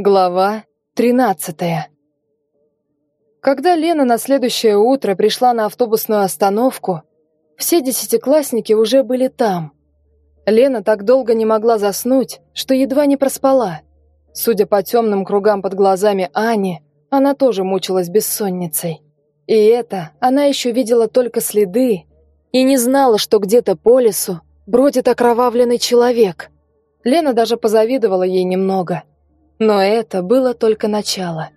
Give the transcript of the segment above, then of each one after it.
Глава тринадцатая. Когда Лена на следующее утро пришла на автобусную остановку, все десятиклассники уже были там. Лена так долго не могла заснуть, что едва не проспала. Судя по темным кругам под глазами Ани, она тоже мучилась бессонницей. И это она еще видела только следы и не знала, что где-то по лесу бродит окровавленный человек. Лена даже позавидовала ей немного – но это было только начало.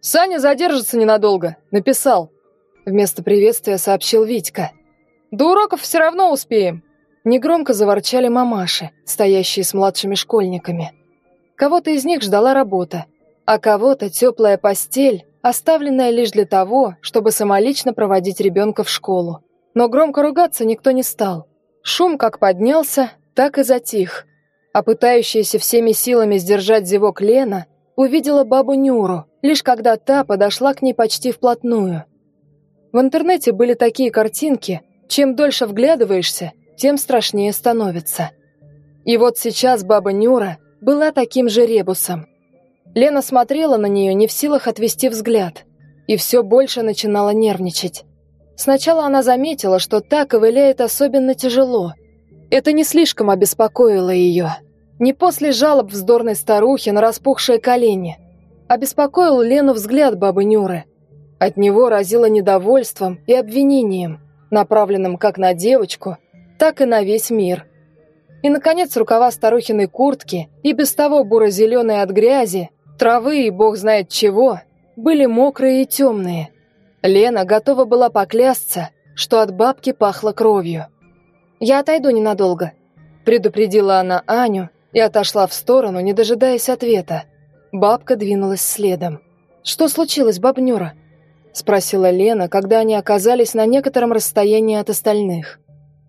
«Саня задержится ненадолго», — написал. Вместо приветствия сообщил Витька. «До уроков все равно успеем». Негромко заворчали мамаши, стоящие с младшими школьниками. Кого-то из них ждала работа, а кого-то теплая постель, оставленная лишь для того, чтобы самолично проводить ребенка в школу. Но громко ругаться никто не стал. Шум как поднялся, так и затих а пытающаяся всеми силами сдержать зевок Лена увидела бабу Нюру, лишь когда та подошла к ней почти вплотную. В интернете были такие картинки, чем дольше вглядываешься, тем страшнее становится. И вот сейчас баба Нюра была таким же ребусом. Лена смотрела на нее не в силах отвести взгляд, и все больше начинала нервничать. Сначала она заметила, что та ковыляет особенно тяжело, это не слишком обеспокоило ее. Не после жалоб вздорной старухи на распухшие колени. Обеспокоил Лену взгляд бабы Нюры. От него разило недовольством и обвинением, направленным как на девочку, так и на весь мир. И, наконец, рукава старухиной куртки, и без того буро-зеленые от грязи, травы и бог знает чего, были мокрые и темные. Лена готова была поклясться, что от бабки пахло кровью. «Я отойду ненадолго», – предупредила она Аню и отошла в сторону, не дожидаясь ответа. Бабка двинулась следом. «Что случилось, бабнюра?» – спросила Лена, когда они оказались на некотором расстоянии от остальных.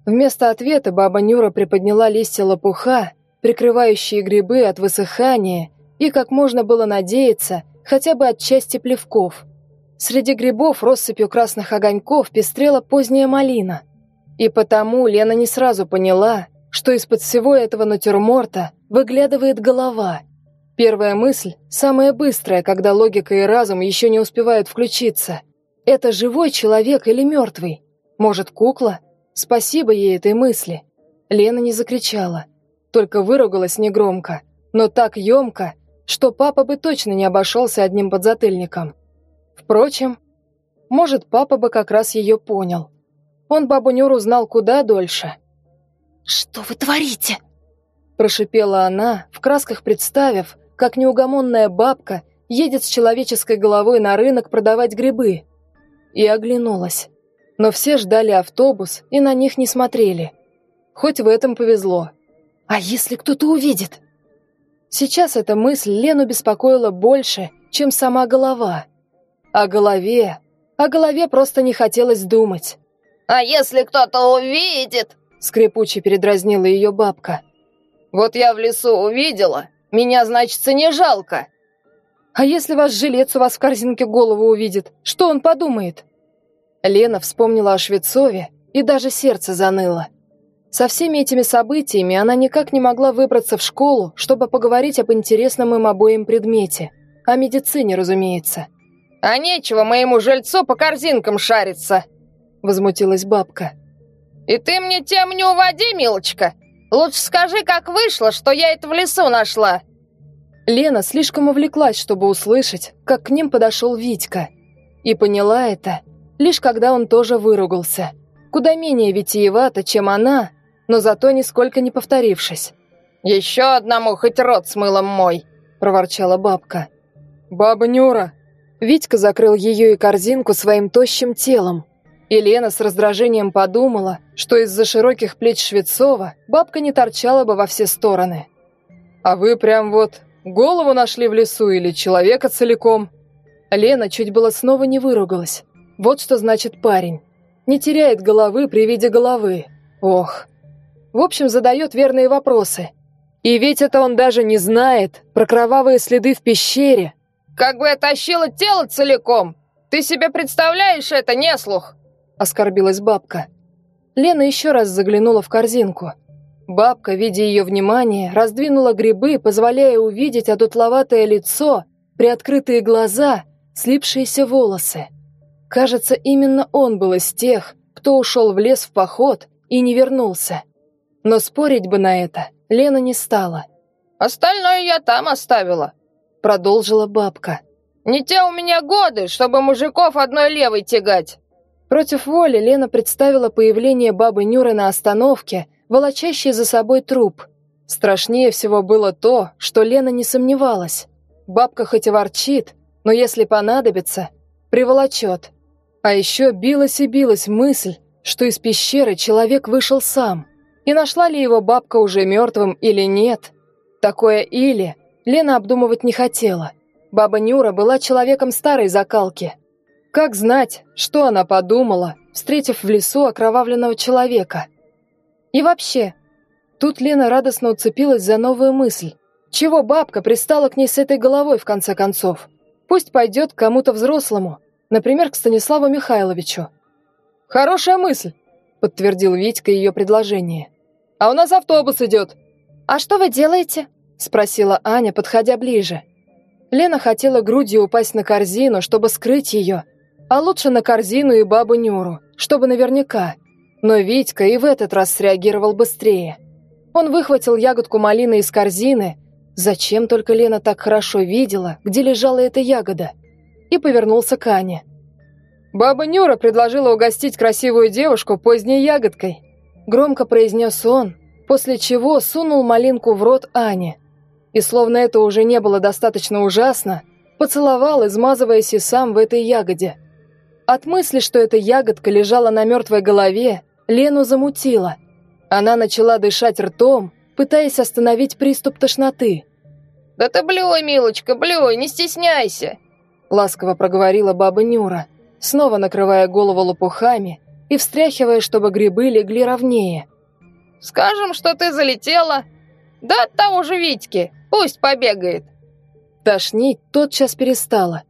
Вместо ответа баба Нюра приподняла листья лопуха, прикрывающие грибы от высыхания, и, как можно было надеяться, хотя бы от части плевков. Среди грибов россыпью красных огоньков пестрела поздняя малина – и потому Лена не сразу поняла, что из-под всего этого натюрморта выглядывает голова. Первая мысль, самая быстрая, когда логика и разум еще не успевают включиться. Это живой человек или мертвый? Может, кукла? Спасибо ей этой мысли. Лена не закричала, только выругалась негромко, но так емко, что папа бы точно не обошелся одним подзатыльником. Впрочем, может, папа бы как раз ее понял. Он бабу Нюру знал куда дольше. «Что вы творите?» Прошипела она, в красках представив, как неугомонная бабка едет с человеческой головой на рынок продавать грибы. И оглянулась. Но все ждали автобус и на них не смотрели. Хоть в этом повезло. «А если кто-то увидит?» Сейчас эта мысль Лену беспокоила больше, чем сама голова. О голове, о голове просто не хотелось думать. «А если кто-то увидит?» — скрипуче передразнила ее бабка. «Вот я в лесу увидела, меня, значится, не жалко». «А если ваш жилец у вас в корзинке голову увидит, что он подумает?» Лена вспомнила о Швецове, и даже сердце заныло. Со всеми этими событиями она никак не могла выбраться в школу, чтобы поговорить об интересном им обоим предмете. О медицине, разумеется. «А нечего моему жильцу по корзинкам шариться!» — возмутилась бабка. «И ты мне тем не уводи, милочка! Лучше скажи, как вышло, что я это в лесу нашла!» Лена слишком увлеклась, чтобы услышать, как к ним подошел Витька. И поняла это, лишь когда он тоже выругался. Куда менее витиевато, чем она, но зато нисколько не повторившись. «Еще одному хоть рот с мылом мой!» – проворчала бабка. «Баба Нюра!» Витька закрыл ее и корзинку своим тощим телом, и Лена с раздражением подумала, что из-за широких плеч Швецова бабка не торчала бы во все стороны. «А вы прям вот голову нашли в лесу или человека целиком?» Лена чуть было снова не выругалась. Вот что значит парень. Не теряет головы при виде головы. Ох. В общем, задает верные вопросы. И ведь это он даже не знает про кровавые следы в пещере. «Как бы я тащила тело целиком! Ты себе представляешь это, неслух?» Оскорбилась бабка. Лена еще раз заглянула в корзинку. Бабка, видя ее внимание, раздвинула грибы, позволяя увидеть одутловатое лицо, приоткрытые глаза, слипшиеся волосы. Кажется, именно он был из тех, кто ушел в лес в поход и не вернулся. Но спорить бы на это Лена не стала. «Остальное я там оставила», — продолжила бабка. «Не те у меня годы, чтобы мужиков одной левой тягать». Против воли Лена представила появление бабы Нюры на остановке, волочащей за собой труп. Страшнее всего было то, что Лена не сомневалась. Бабка хоть и ворчит, но если понадобится, приволочет. А еще билась и билась мысль, что из пещеры человек вышел сам. И нашла ли его бабка уже мертвым или нет? Такое «или» Лена обдумывать не хотела. Баба Нюра была человеком старой закалки. Как знать, что она подумала, встретив в лесу окровавленного человека? И вообще, тут Лена радостно уцепилась за новую мысль. Чего бабка пристала к ней с этой головой, в конце концов? Пусть пойдет к кому-то взрослому, например, к Станиславу Михайловичу. «Хорошая мысль», — подтвердил Витька ее предложение. «А у нас автобус идет». «А что вы делаете?» — спросила Аня, подходя ближе. Лена хотела грудью упасть на корзину, чтобы скрыть ее, а лучше на корзину и бабу Нюру, чтобы наверняка. Но Витька и в этот раз среагировал быстрее. Он выхватил ягодку малины из корзины, зачем только Лена так хорошо видела, где лежала эта ягода, и повернулся к Ане. «Баба Нюра предложила угостить красивую девушку поздней ягодкой», громко произнес он, после чего сунул малинку в рот Ане. И словно это уже не было достаточно ужасно, поцеловал, измазываясь и сам в этой ягоде. От мысли, что эта ягодка лежала на мертвой голове, Лену замутило. Она начала дышать ртом, пытаясь остановить приступ тошноты. «Да ты блюй, милочка, блюй, не стесняйся!» Ласково проговорила баба Нюра, снова накрывая голову лопухами и встряхивая, чтобы грибы легли ровнее. «Скажем, что ты залетела. Да от того же Витьки, пусть побегает». Тошнить тотчас перестала.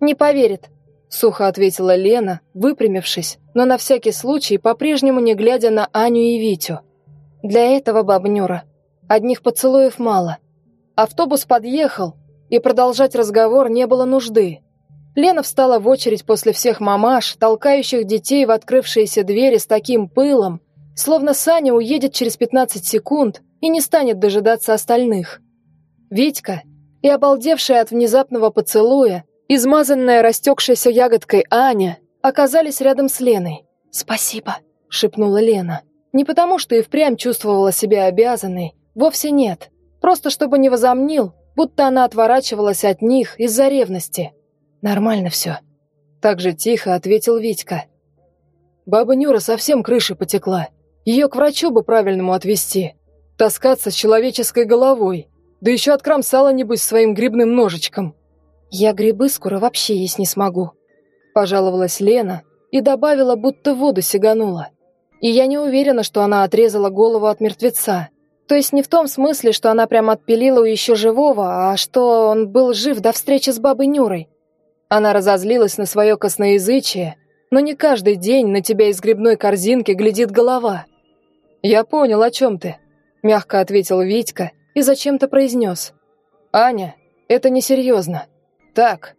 «Не поверит», Сухо ответила Лена, выпрямившись, но на всякий случай по-прежнему не глядя на Аню и Витю. Для этого бабнюра. Одних поцелуев мало. Автобус подъехал, и продолжать разговор не было нужды. Лена встала в очередь после всех мамаш, толкающих детей в открывшиеся двери с таким пылом, словно Саня уедет через 15 секунд и не станет дожидаться остальных. Витька, и обалдевшая от внезапного поцелуя, измазанная растекшейся ягодкой Аня, оказались рядом с Леной. «Спасибо», — шепнула Лена. Не потому, что и впрямь чувствовала себя обязанной, вовсе нет. Просто чтобы не возомнил, будто она отворачивалась от них из-за ревности. «Нормально все», — так же тихо ответил Витька. Баба Нюра совсем крыша потекла. Ее к врачу бы правильному отвезти. Таскаться с человеческой головой. Да еще откромсала, небось, своим грибным ножичком. «Я грибы скоро вообще есть не смогу», – пожаловалась Лена и добавила, будто воду сиганула. И я не уверена, что она отрезала голову от мертвеца. То есть не в том смысле, что она прямо отпилила у еще живого, а что он был жив до встречи с бабой Нюрой. Она разозлилась на свое косноязычие, но не каждый день на тебя из грибной корзинки глядит голова. «Я понял, о чем ты», – мягко ответил Витька и зачем-то произнес. «Аня, это несерьезно. Так,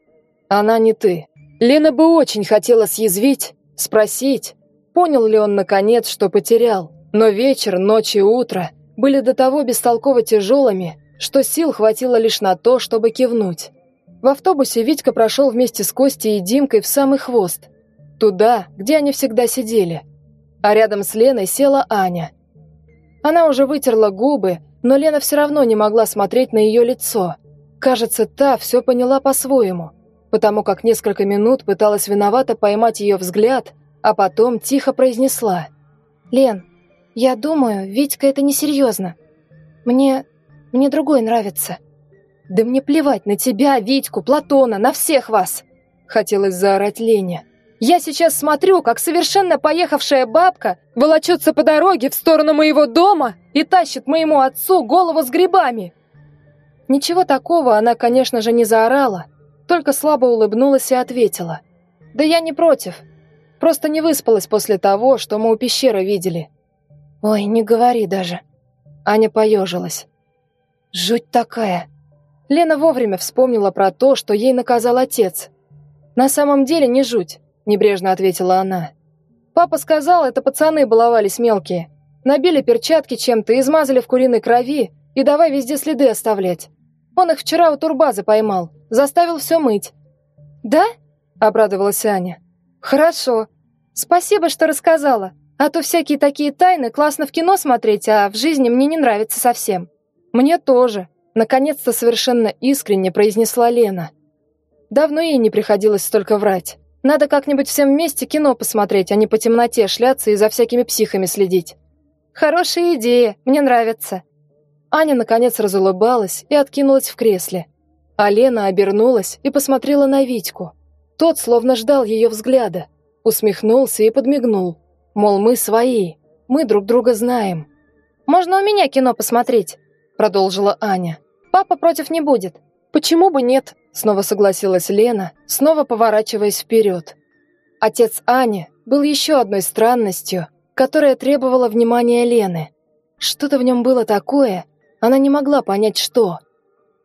она не ты. Лена бы очень хотела съязвить, спросить, понял ли он наконец, что потерял. Но вечер, ночь и утро были до того бестолково тяжелыми, что сил хватило лишь на то, чтобы кивнуть. В автобусе Витька прошел вместе с Костей и Димкой в самый хвост. Туда, где они всегда сидели. А рядом с Леной села Аня. Она уже вытерла губы, но Лена все равно не могла смотреть на ее лицо – Кажется, та все поняла по-своему, потому как несколько минут пыталась виновато поймать ее взгляд, а потом тихо произнесла. «Лен, я думаю, Витька это несерьезно. Мне... мне другой нравится». «Да мне плевать на тебя, Витьку, Платона, на всех вас!» Хотелось заорать Лене. «Я сейчас смотрю, как совершенно поехавшая бабка волочется по дороге в сторону моего дома и тащит моему отцу голову с грибами!» Ничего такого она, конечно же, не заорала, только слабо улыбнулась и ответила. «Да я не против. Просто не выспалась после того, что мы у пещеры видели». Ой, не говори даже. Аня поежилась. Жуть такая. Лена вовремя вспомнила про то, что ей наказал отец. На самом деле не жуть, небрежно ответила она. Папа сказал, это пацаны баловались мелкие. Набили перчатки чем-то, измазали в куриной крови и давай везде следы оставлять. Он их вчера у турбазы поймал, заставил все мыть. «Да?» — обрадовалась Аня. «Хорошо. Спасибо, что рассказала. А то всякие такие тайны классно в кино смотреть, а в жизни мне не нравится совсем». «Мне тоже», — наконец-то совершенно искренне произнесла Лена. Давно ей не приходилось столько врать. Надо как-нибудь всем вместе кино посмотреть, а не по темноте шляться и за всякими психами следить. Хорошая идея, мне нравится. Аня наконец разулыбалась и откинулась в кресле. А Лена обернулась и посмотрела на Витьку. Тот словно ждал ее взгляда, усмехнулся и подмигнул. Мол, мы свои, мы друг друга знаем. «Можно у меня кино посмотреть?» продолжила Аня. «Папа против не будет». «Почему бы нет?» снова согласилась Лена, снова поворачиваясь вперед. Отец Ани был еще одной странностью, которая требовала внимания Лены. Что-то в нем было такое, она не могла понять, что.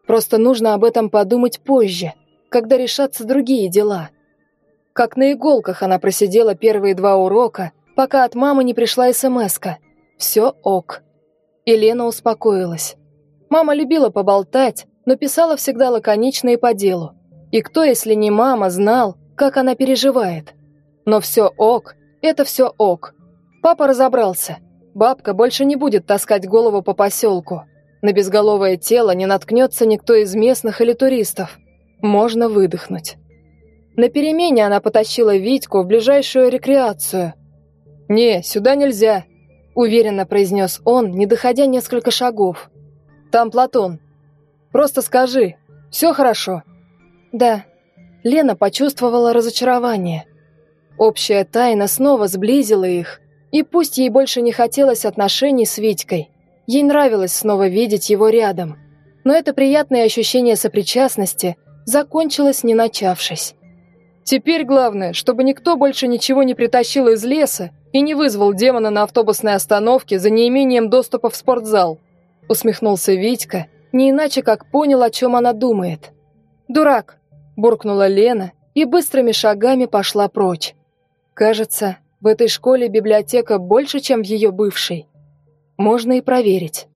Просто нужно об этом подумать позже, когда решатся другие дела. Как на иголках она просидела первые два урока, пока от мамы не пришла смска. Все ок. И Лена успокоилась. Мама любила поболтать, но писала всегда лаконично и по делу. И кто, если не мама, знал, как она переживает. Но все ок, это все ок. Папа разобрался. Бабка больше не будет таскать голову по поселку. На безголовое тело не наткнется никто из местных или туристов. Можно выдохнуть. На перемене она потащила Витьку в ближайшую рекреацию. «Не, сюда нельзя», – уверенно произнес он, не доходя несколько шагов. «Там Платон. Просто скажи, все хорошо?» «Да». Лена почувствовала разочарование. Общая тайна снова сблизила их, и пусть ей больше не хотелось отношений с Витькой, ей нравилось снова видеть его рядом, но это приятное ощущение сопричастности закончилось не начавшись. Теперь главное, чтобы никто больше ничего не притащил из леса и не вызвал демона на автобусной остановке за неимением доступа в спортзал. Усмехнулся Витька, не иначе как понял, о чем она думает. «Дурак!» – буркнула Лена и быстрыми шагами пошла прочь. Кажется, в этой школе библиотека больше, чем в ее бывшей. Можно и проверить.